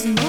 It's